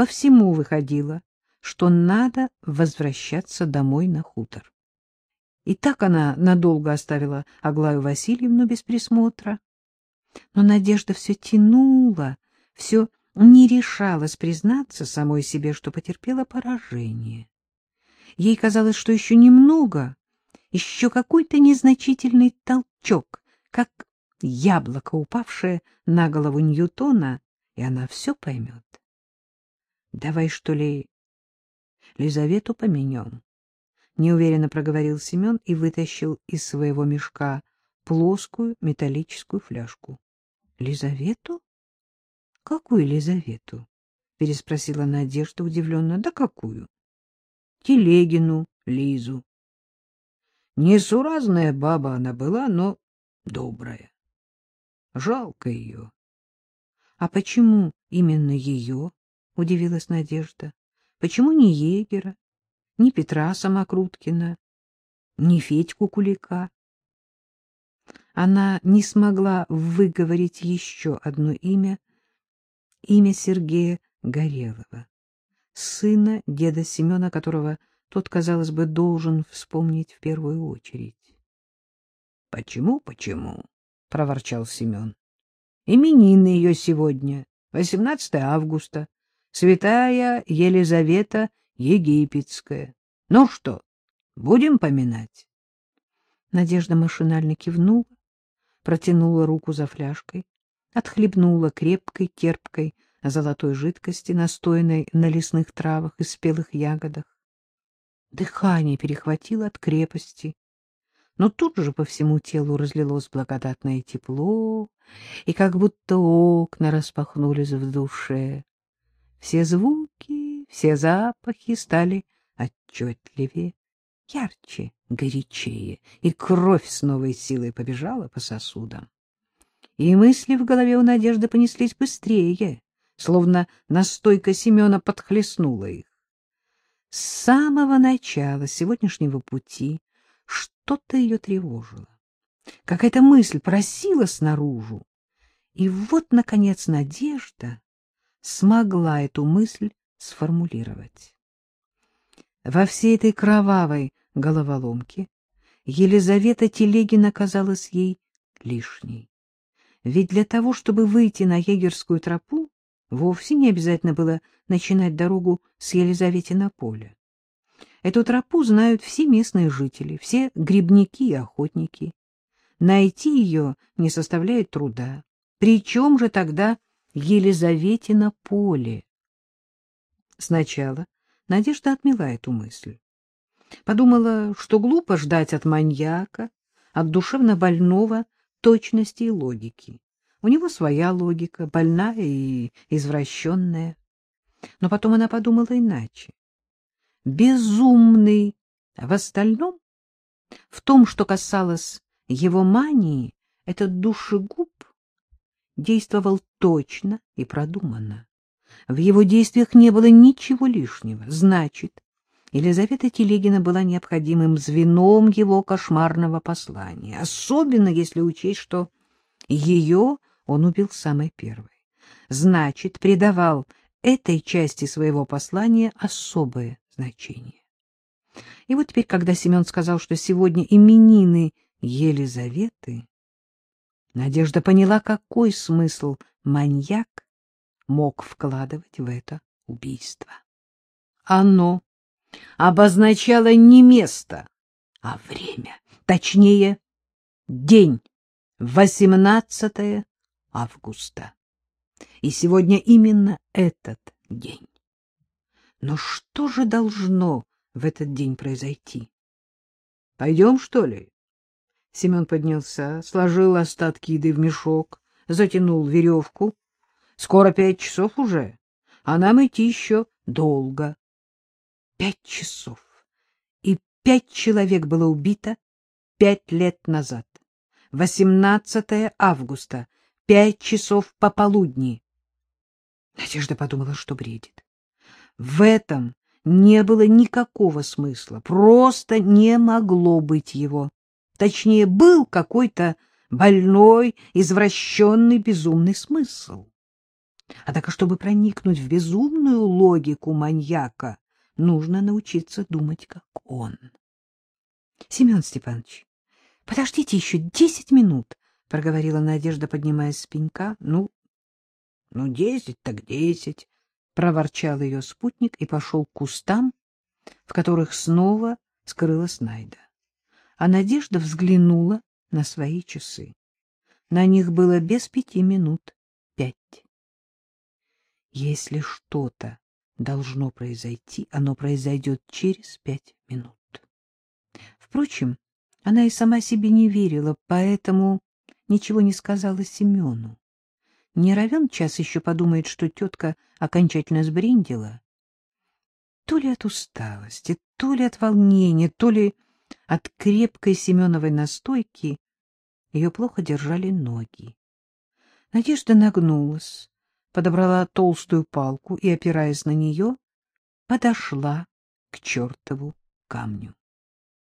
По всему выходило, что надо возвращаться домой на хутор. И так она надолго оставила Аглаю Васильевну без присмотра. Но Надежда все тянула, все не решалась признаться самой себе, что потерпела поражение. Ей казалось, что еще немного, еще какой-то незначительный толчок, как яблоко, упавшее на голову Ньютона, и она все поймет. Давай, что ли, Лизавету поменем? Неуверенно проговорил Семен и вытащил из своего мешка плоскую металлическую фляжку. — Лизавету? — Какую Лизавету? — переспросила Надежда удивленно. — Да какую? — Телегину Лизу. Несуразная баба она была, но добрая. Жалко ее. — А почему именно ее? — удивилась Надежда. — Почему не егера, ни Петра Самокруткина, ни Федьку Кулика? Она не смогла выговорить еще одно имя, имя Сергея Горелого, сына деда Семена, которого тот, казалось бы, должен вспомнить в первую очередь. — Почему, почему? — проворчал Семен. — Именины ее сегодня. 18 августа, святая Елизавета Египетская. Ну что, будем поминать? Надежда машинально кивнула, протянула руку за фляжкой, отхлебнула крепкой, терпкой, золотой жидкости, настоянной на лесных травах и спелых ягодах. Дыхание перехватило от крепости, но тут же по всему телу разлилось благодатное тепло, и как будто окна распахнулись в душе. Все звуки, все запахи стали отчетливее, ярче, горячее, и кровь с новой силой побежала по сосудам. И мысли в голове у Надежды понеслись быстрее, словно настойка Семена подхлестнула их. С самого начала сегодняшнего пути что-то ее тревожило. Какая-то мысль просила снаружи. И вот, наконец, Надежда смогла эту мысль сформулировать. Во всей этой кровавой головоломке Елизавета Телегина казалась ей лишней. Ведь для того, чтобы выйти на егерскую тропу, вовсе не обязательно было начинать дорогу с Елизаветина поля. Эту тропу знают все местные жители, все грибники и охотники. Найти ее не составляет труда. Причем же тогда Елизаветина поле? Сначала Надежда отмела эту мысль. Подумала, что глупо ждать от маньяка, от душевно больного точности и логики. У него своя логика, больная и извращенная. Но потом она подумала иначе безумный. В остальном, в том, что касалось его мании, этот душегуб действовал точно и продуманно. В его действиях не было ничего лишнего. Значит, Елизавета Телегина была необходимым звеном его кошмарного послания, особенно если учесть, что ее он убил самой первой. Значит, придавал этой части своего послания особое значение. И вот теперь, когда Семен сказал, что сегодня именины Елизаветы, Надежда поняла, какой смысл маньяк мог вкладывать в это убийство. Оно обозначало не место, а время, точнее, день, 18 августа. И сегодня именно этот день. Но что же должно в этот день произойти? — Пойдем, что ли? Семен поднялся, сложил остатки еды в мешок, затянул веревку. Скоро пять часов уже, а нам идти еще долго. Пять часов. И пять человек было убито пять лет назад. 18 августа, пять часов пополудни. Надежда подумала, что бредит. В этом не было никакого смысла, просто не могло быть его. Точнее, был какой-то больной, извращенный, безумный смысл. Однако, чтобы проникнуть в безумную логику маньяка, нужно научиться думать, как он. — Семен Степанович, подождите еще десять минут, — проговорила Надежда, поднимаясь с пенька. — Ну, ну, десять так десять, — проворчал ее спутник и пошел к кустам, в которых снова скрылась Найда. А Надежда взглянула на свои часы. На них было без пяти минут пять. Если что-то должно произойти, оно произойдет через пять минут. Впрочем, она и сама себе не верила, поэтому ничего не сказала Семену. Не равен час еще подумает, что тетка окончательно сбрендила. То ли от усталости, то ли от волнения, то ли от крепкой Семеновой настойки ее плохо держали ноги. Надежда нагнулась, подобрала толстую палку и, опираясь на нее, подошла к чертову камню.